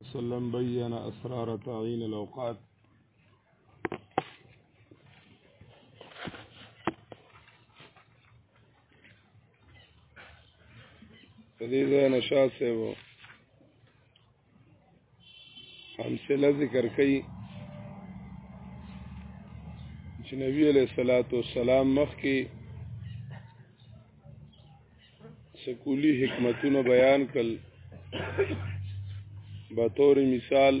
وسلم بين اسرار تعين الاوقات دې ځای نشاط صاحب امثله ذکر کړي چې نبی علیہ الصلوۃ والسلام مخکې سکولی حکمتونه بیان کړل به تور مثال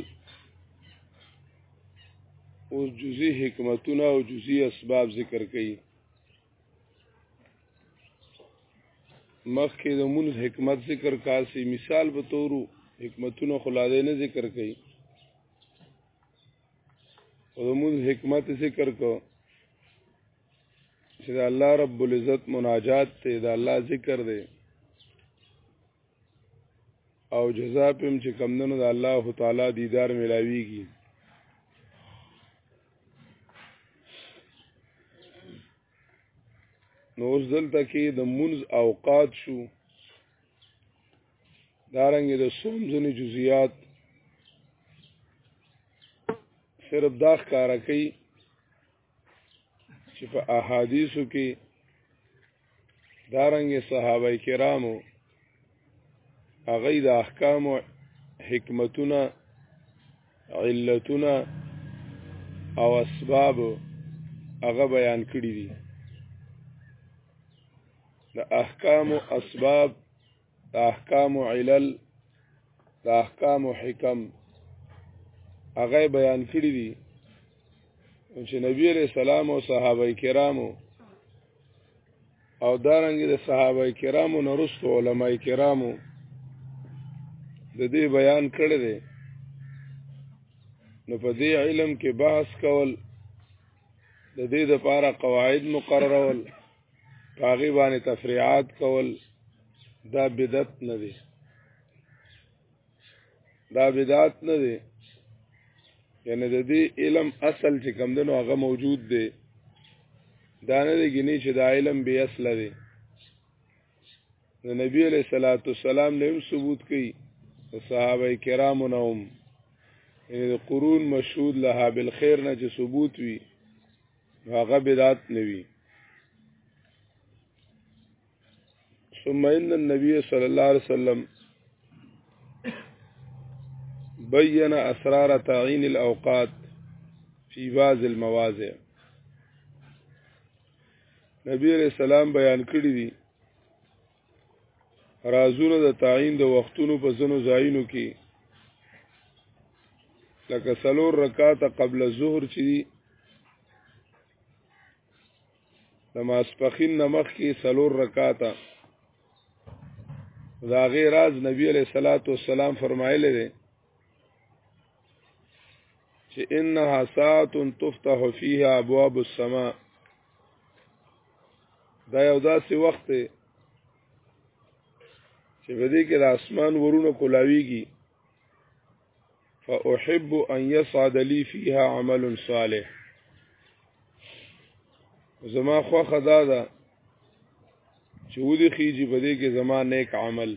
اوس جزئی حکمتونه او جزئی اسباب ذکر کړي مخکې د مون حکمت ذکر کاسي مثال به تورو حکمتونه خلاده نه ذکر کړي او د مون حکمت ذکر کو چې د الله رب العزت مناجات ته د الله ذکر دی او جزا پم چې کمندونو د الله تعالی دیدار ملاویږي نو اوس دلته کې د منز اوقات شو دارنګ د سوم ځنی جزئیات صرف دا ښکارا کوي چې په احادیثو کې دارنګ صحابه کرامو هغه د احکام او حکمتونه علتونه او اسباب هغه بیان کړی دي د احکام او اسباب د احکام علل د احکام حکم هغه بیان کړی دي چې نبی علیہ السلام او صحابه کرامو او دارنګ د صحابه کرامو نورست علماء کرامو د دې بیان کړی دی نو په دې علم کې بحث کول د دې لپاره قواعد مقررول پاغي باندې تفریعات کول دا بدعت نه دی دا بدعت نه دی یعنی د دې علم اصل چې کم دنو هغه موجود دی دا نه دی ګنی چې دا علم به اصل دی د نبی علیہ الصلوۃ والسلام له ثبوت کړي صحابه کرامو نه هم یعنی د قرون مشهود لها بالخير نه چې ثبوت وي هغه بدعت نوي ثم ان النبي صلى الله عليه وسلم بين اسرار تعين الاوقات في بعض المواضع نبی علیہ السلام بیان کړی دي رازونه د تعین د وختونو په زنو ځایونو کې لکه سلور رکعات قبل ظهر چې دي د ماسپخین نمخ کې سلور رکعات دا غیر از نبی علیہ الصلوۃ والسلام فرمایلی دی چې انها ساعت تفتح فيها ابواب السماء دا یو داسې وخت دی چې په دې کې د اسمان ورونه کولاویږي فاحب ان يصعد لي فيها عمل صالح زما خو خدا ده چې ودي خيږي په دې کې زما نیک عمل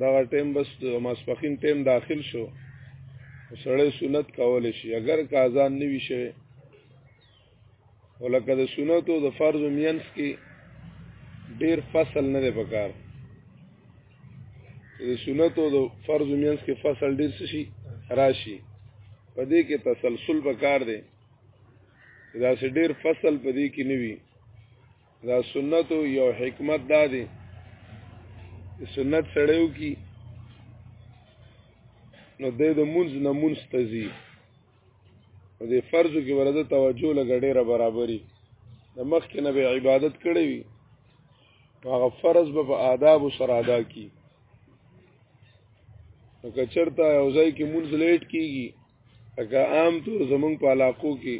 دا ټیم بس ماسپخین ټیم داخل شو سړی سنت کول شي اگر که اذان نه وي شوی ولکه د سنتو د فرض مینس کې ډیر فصل نه دی پکار د سنتو د فرض مینس کې فصل ډیر شي راشي په دې کې تسلسل پکار دی دا سه ډیر فصل په دې کې نه وي دا سنت یو حکمت دا دی سنت سړیو کی نو د د منځ نه منځ تزي او د فرضو کې ورته توجه لګړې را برابرۍ د مخ کې نه به عبادت کړې وي هغه فرض به په آداب سره ادا کی نو کچرتا یو ځای کې منځ لیټ کیږي اګه عام طور زمونږ په علاقو کې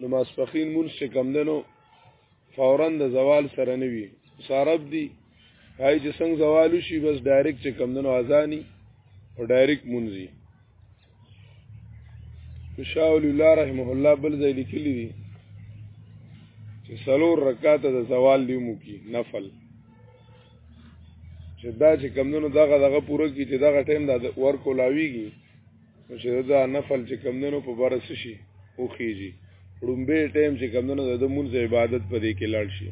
نو ماسپخین مونږ چې کم دنو فورا د زوال سره نه وي سارب دی هاي چې څنګه زوال شي بس ډایرکټ چې کم دنو اذانی او ډایرکټ مونږي شاول الله رحمه الله بل ځای لیکلی دی چې سلور رکعات د زوال دی مو کی نفل چې دا چې کم دنو دغه دغه پوره کی چې دغه ټیم د ورکو لاویږي نو چې دا نفل چې کمندونو په بار څه شي او خيږي رومبه ټیم چې کمندونو د مونږ عبادت په دې کې لاړ شي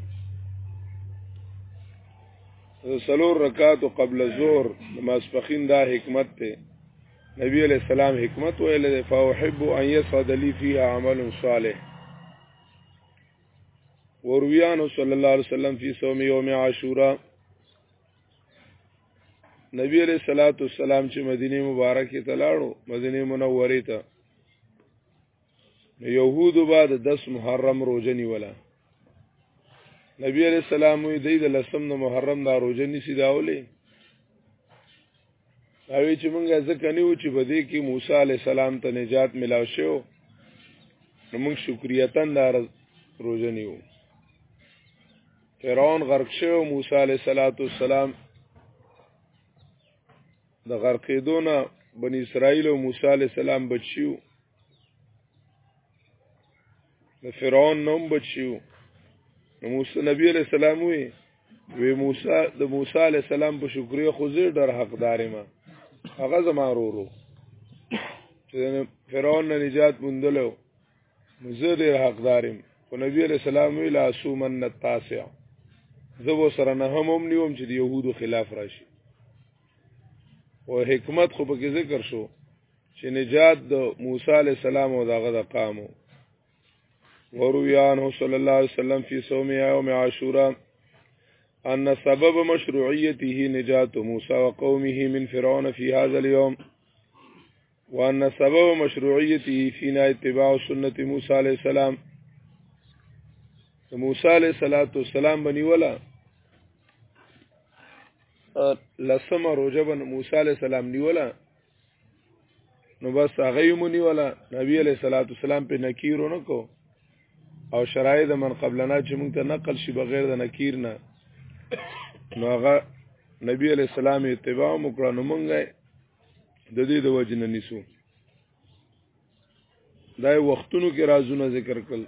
سلور رکعات قبل الظهر نماز پخین دا حکمت ته نبی علیہ السلام حکمت ویل دی فاحب ان يصعد لي فيها عمل صالح ورویانو صلی الله علیه وسلم فی صوم یوم عاشوراء نبی علیہ الصلوۃ والسلام چې مدینه مبارکه ته لاړو مدینه منوره ته یهودو بعد 10 محرم روزه نیوله نبی علیہ السلام وی د لسم د محرم دا روزه نیسی داولې اوی چې مونږه ځکه نیو چې بده کې موسی علیہ السلام ته نجات ملاو شو نو مونږ شکریتن دا روزه نیو فرعون غرق شو موسی علیه السلام د غرقېدونه بنی اسرائیل او موسی علیه السلام بچیو د فرعون نوم بچیو نو موسی نبی علیه السلام وی وی موسی د موسی علیه السلام په شکریا خو زه ډر حقدار ما هغه زما ورو ورو چې فرعون نه نجات موندلو زه ډیر حقدارم خو نبی علیہ السلام وی لا سومن التاسع زه و سره نه هم هم نیوم چې د يهودو خلاف راشي او حکمت خو پکې ذکر شو چې نجات د موسی علیہ السلام او دغه د قامو ورویان صلی الله علیه وسلم فی صوم یوم عاشورا ان سبب مشروعیته نجات موسی وقومه من فرعون فی هذا اليوم وان سبب مشروعیته فینا اتباع سنت موسی علیہ السلام موسی علیہ الصلوۃ والسلام بنی ولا لسم روجبن موسی علیہ السلام نیولا نو بس هغه یې مونی ولا نبی علیہ الصلوۃ والسلام په نکیر ونکو او شرایع د من قبلنا چې مونږ ته نقل شي بغیر د نکیر نه نو هغه نبی علیہ السلام اتباع وکړه نو مونږه د دې د وجه نه نیسو دا وختونو کې رازونه ذکر کړل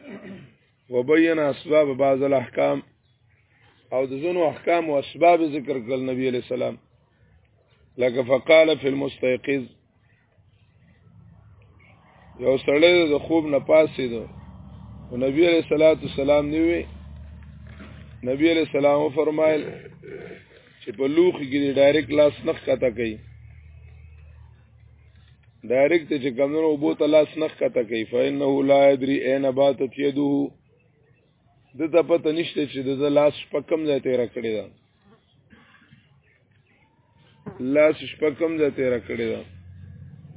وبین اسباب بعض الاحکام او د زونو احکام او اسباب ذکر کړل نبی علی السلام لکه فقال فی المستيقظ یو سړی د خوب نه پاسې دو او نبی علیہ الصلوۃ والسلام نیوی نبی علیہ السلام فرمایل چې په لوخي کې ډایرک لاس نخ کته کوي ډایرک ته چې کمونو وبو ته لاس نخ کته کوي فإنه لا يدري اين باتت يده د ته پته نشته چې د لاس په کم ځای تیر کړی دا لاس په کم ځای تیر کړی دا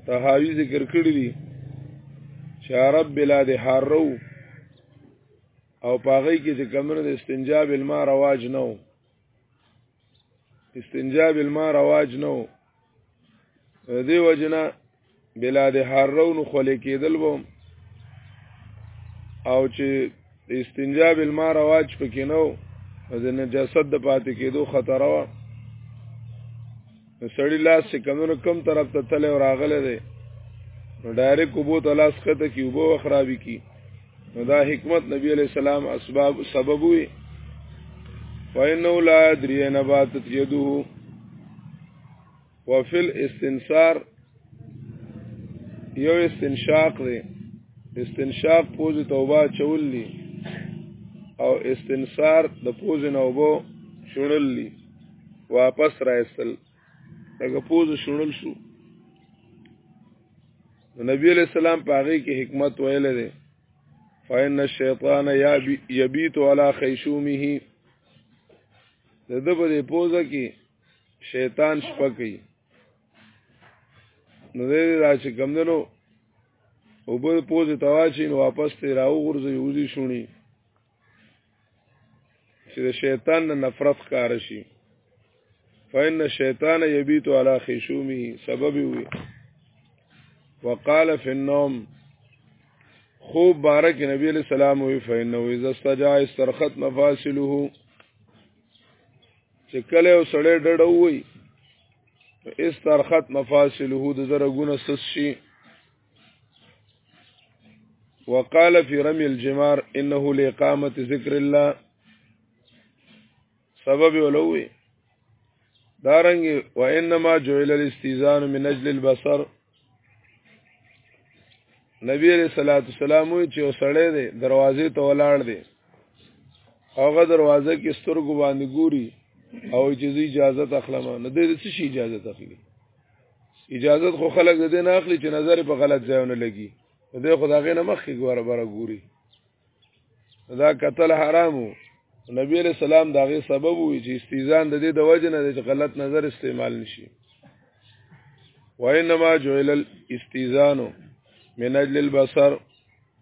تهاوی ذکر کړی دی چې عرب بلاد حرو او پاغی کې چې کمر د استنجاب الماء رواج نه استنجا بالماء رواج نو دی وجنه بلاد حرون خلې کېدل وو او چې استنجا بالماء رواج پکې نو د نجاست د پاتې کېدو خطر وو نو سړی لاس چې کمونو کم طرف ته تله او راغله دی نو ډایرک وبو ته لاس کته کی وبو خرابي کی نو دا حکمت نبی علیہ السلام اسباب سبب وي فإنه لا يدري نباتت يده وفي الاستنصار یو استنشاق دی استنشاق پوز توبه چول دی او استنصار د پوز نوبو شړل دی واپس راځل هغه پوز شړل شو نبی علیہ السلام پاغي کې حکمت ویل دي فإن الشیطان یبیت علی خیشومه د دې په دې پوزه کې شیطان شپه کوي نو دې دا چې کمندنو او بل پوزه تواچین واپس ته راو غرزي وځي شونی چې د شیطان نه نفرت کار شي فإن الشیطان یبیت علی خشومه سبب وي وقال فی النوم خوب بارک نبی علیہ السلام وی فإنه اذا استجاع استرخت مفاصله چې کله یو سړی ډډه وای استرخت مفاصله د زره ګونه سس شي وقال في رمي الجمار انه لاقامه ذکر الله سبب ولوي دارنګ وانما جعل الاستيزان من اجل البصر نبی علیہ الصلوۃ والسلام چې وسړې دي دروازې ته ولاړ دي هغه دروازه کې سترګو باندې ګوري او چې اجازه تخلمه نه دې څه شي اجازه تخلي اجازه خو خلک د دې نه اخلي چې نظر په غلط ځایونه لګي دې خو دا غې نه مخکې ګوره بره ګوري دا قتل حرامو نبی علیہ السلام دا غي سبب وي چې استیزان د دې د وجه نه چې غلط نظر استعمال نشي وانما جعل الاستیزان من اجل البصر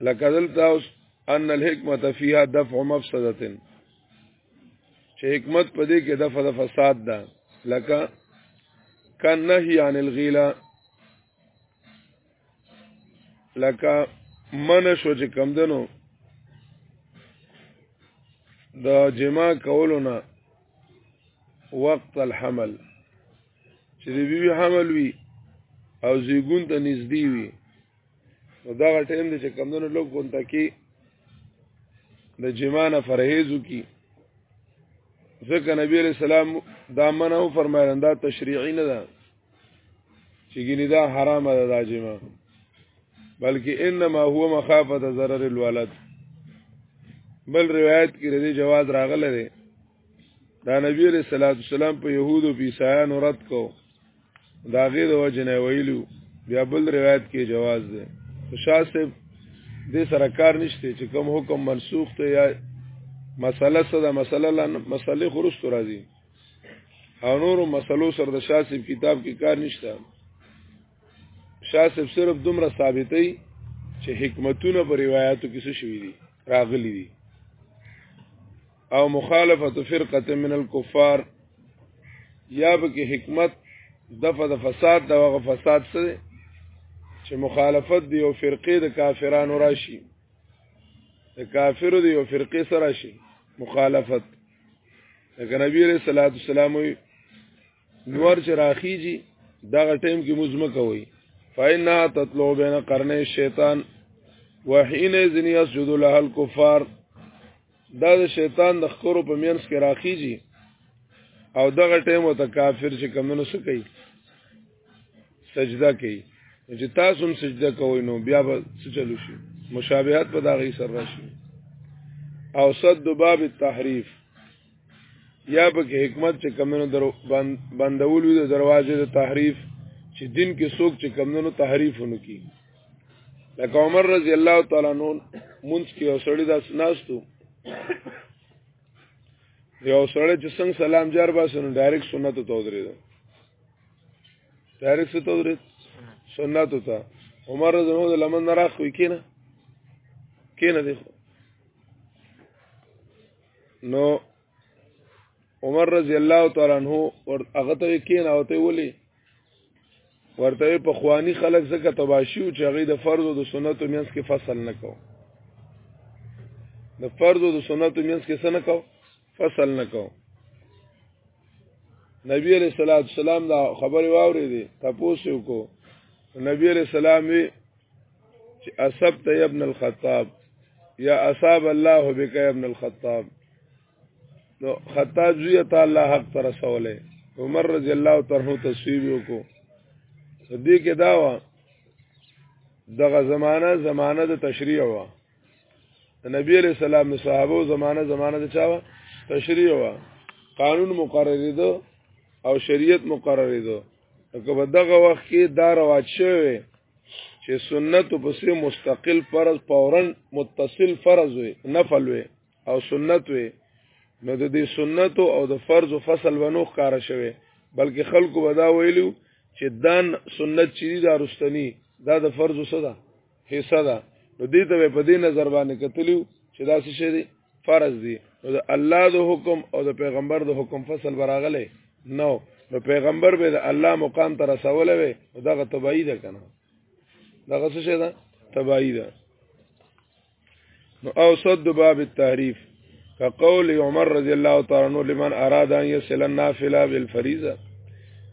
لکه دلته اوس ان الحکمت فيها دفع مفسده چې حکمت په دې کې دفع د فساد ده لکه کان نهي عن الغيله لکه من شو چې کم دنو د جما کولونه وقت الحمل چې د بیوی حمل وي او زیګون ته نږدې وي دا ټیم دی چې کمونو لوګ غونټه کې د جمانه فرهیزو کې ځکه نبی علیہ السلام دا منو فرمایل دا تشریعی نه ده چې ګینه دا حرام ده دا جما بلکې انما هو مخافه ضرر الولد بل روایت کې ردی جواز راغله ده دا نبی علیہ الصلوۃ والسلام په يهودو په عیسایانو رد کو دا غیر وجه نه ویلو بیا بل روایت کې جواز ده خوشاله صاحب دې سره کار نشته چې کوم حکم منسوخ ته یا مسله سره مسله لن مسله خروج تو راځي او نور مسلو سره د شاسب کتاب کې کار نشته شاسب صرف دومره ثابتې چې حکمتونه په روایتو کې څه شوي دي راغلي دي او مخالفت فرقه من الكفار یا به کې حکمت دفع د فساد د وغه فساد سره چې مخالفت دی او فرقه د کافرانو راشي د کافرو دی او فرقه سره راشي مخالفت لکه نبی رسول الله صلوات والسلام نور چې راخیږي دغه ټیم کې مزمه کوي فإنا تطلو بین قرنې شیطان وحین ذنی یسجد له الکفار دا د شیطان د خکرو په مینس کې راخیږي او دغه ټیم ته کافر چې کمونو څه کوي سجده کوي چې تاسو هم سجده کوئ نو بیا به څه چلو شي مشابهت په دغه سره راشي او صد باب التحریف یا په حکمت چې کمونو درو بندول وي د دروازې د تحریف چې دین کې څوک چې کمونو تحریف ونکي لکه عمر رضی الله تعالی عنہ مونږ کې یو سړی داس ناستو یو سړی چې څنګه سلام جار باسنو ډایرکټ سنت ته ودرې ده ډایرکټ څه ته ودرې سنت ته عمر رضی الله عنه لمن راخ وی کینه کینه دی نو عمر رضی الله تعالی عنہ ور هغه ته کین او ته ولي ورته په خواني خلک زکه تباشي او چې هغه د فرض او د سنتو مینس کې فصل نه کو د فرض او د سنتو مینس کې څه نه کو فصل نه کو نبی علیہ الصلوۃ والسلام دا خبر واورې دي تاسو کو نبی علیہ السلام وی چې اصب ته ابن الخطاب یا اصاب الله بک ابن الخطاب نو خطاب زوی ته الله حق تر رسوله عمر رضی الله تعالی عنہ تصویب وکړو دې کې دا و دغه زمانہ زمانہ د تشریع و نبی علیہ السلام صحابه زمانہ زمانہ د چا و تشریع و قانون مقرر دي او شریعت مقرر دي که په دغه وخت کې دا رواج شوی چې سنت پسې مستقل فرض فورا متصل فرض وي نفل وي او سنت وي نو د دې سنت او د فرض او فصل ونو ښکار شوی بلکې خلکو ودا ویلو چې دان سنت چې دا رستنی دا د فرض صدا حصہ ده نو دې ته په دې نظر باندې کتلیو چې دا څه شي فرض دي نو د الله د حکم او د پیغمبر د حکم فصل براغله نو نو پیغمبر به د الله مقام ته رسول وي دغه تبعی ده کنه دغه څه شه ده تبعی ده نو او صد باب التحریف كقول عمر رضی الله تعالی عنہ لمن اراد ان يصل النافله بالفريضه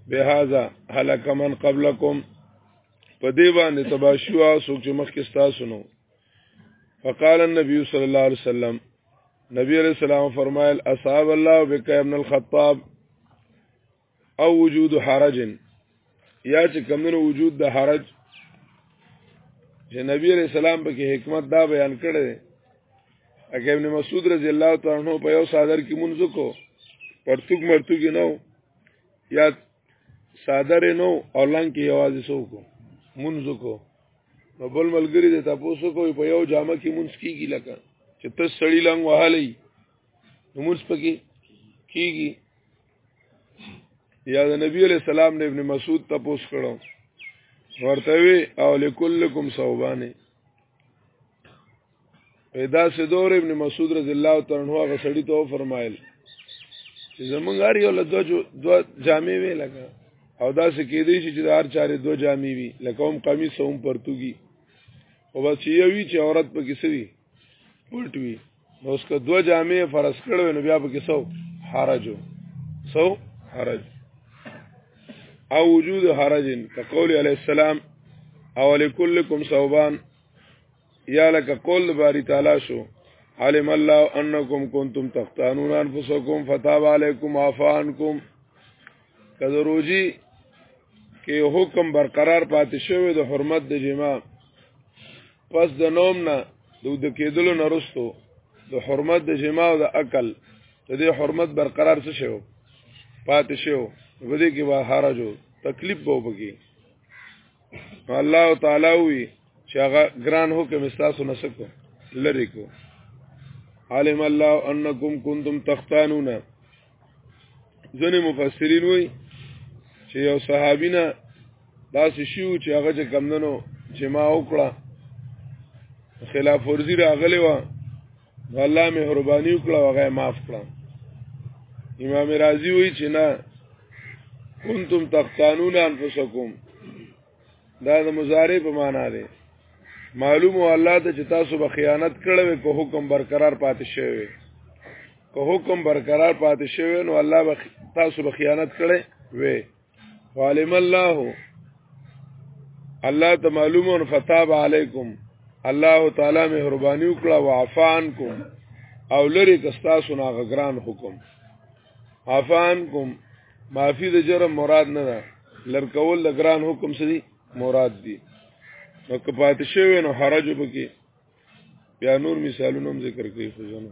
بهذا هلك من قبلكم په دې باندې تباشوا سوچ مخکې تاسو نو فقال النبي صلى الله عليه وسلم نبی علیہ السلام فرمایل اصحاب الله بک ابن الخطاب او وجود حرج یا چې کمنو وجود د حرج چې نبی علیہ السلام په کې حکمت دا بیان کړی اګه ابن مسعود رضی الله تعالی عنہ په یو صادر کې منځ کو پرتګ مرتګ نه یا صادر نو اولان کې یوازې سوکو منځ کو نو بل ملګری د تاسو کو په یو جامه کې منځ کیږي لکه چې ته سړی لنګ وهلې نو منځ پکې کیږي یا د نبی علی سلام نه ابن مسعود تاسو کړو ورته وی او لکلکم صوبانه پیدا سه دور ابن مسعود رضی الله تعالی عنہ هغه سړی ته فرمایل چې زمونږ هر یو له دوه جامې وی لګا او دا سه کې دی چې هر چارې دوه جامې وی لکه هم قمیص هم پرتګي او بس یو وی چې عورت په کې سوي پټ وی نو اس کا دوه جامې فرض کړو نو بیا په کې سو حرجو سو حرج او وجود حرج کقول علی السلام او لكلكم ثوبان یا لکه قول باری تعالی شو علم الله انکم کنتم تختانون انفسکم فتاب علیکم عفانکم کذ روجی کې حکم برقرار پاتې شوی د حرمت د جما پس د نوم نه د د کېدلو نه رستو د حرمت د جما او د عقل د دې حرمت برقرار څه شو پاتې شو په دې کې به حرج تکلیف وو بګي الله تعالی وی چې هغه ګران هو کې مستاسو نسکو لری کو علم الله انکم کنتم تختانون ځنه مفسرین وای چې یو صحابینا داسې شیو چې هغه چې کمندنو چې ما وکړه خلاف ورزی راغلی و الله مهرباني وکړه هغه معاف کړه امام رازی وای چې نه کنتم تختانون انفسکم دا د مضارع په معنا دی معلوم او الله ته چې تاسو به خیانت کړو کو حکم برقرار پاتې شوی کو حکم برقرار پاتې شوی نو الله به تاسو به خیانت کړي وي عالم الله الله ته معلوم او فتاب علیکم الله تعالی مهرباني وکړه وعفان کوم او لری کستا سنا غگران حکم عفان کوم معافی د جرم مراد نه ده لرکول د ګران حکم سری مراد دی نو که پاتې شوی نو حرج وبکې بیا نور مثالونه هم ذکر کوي خو ځنه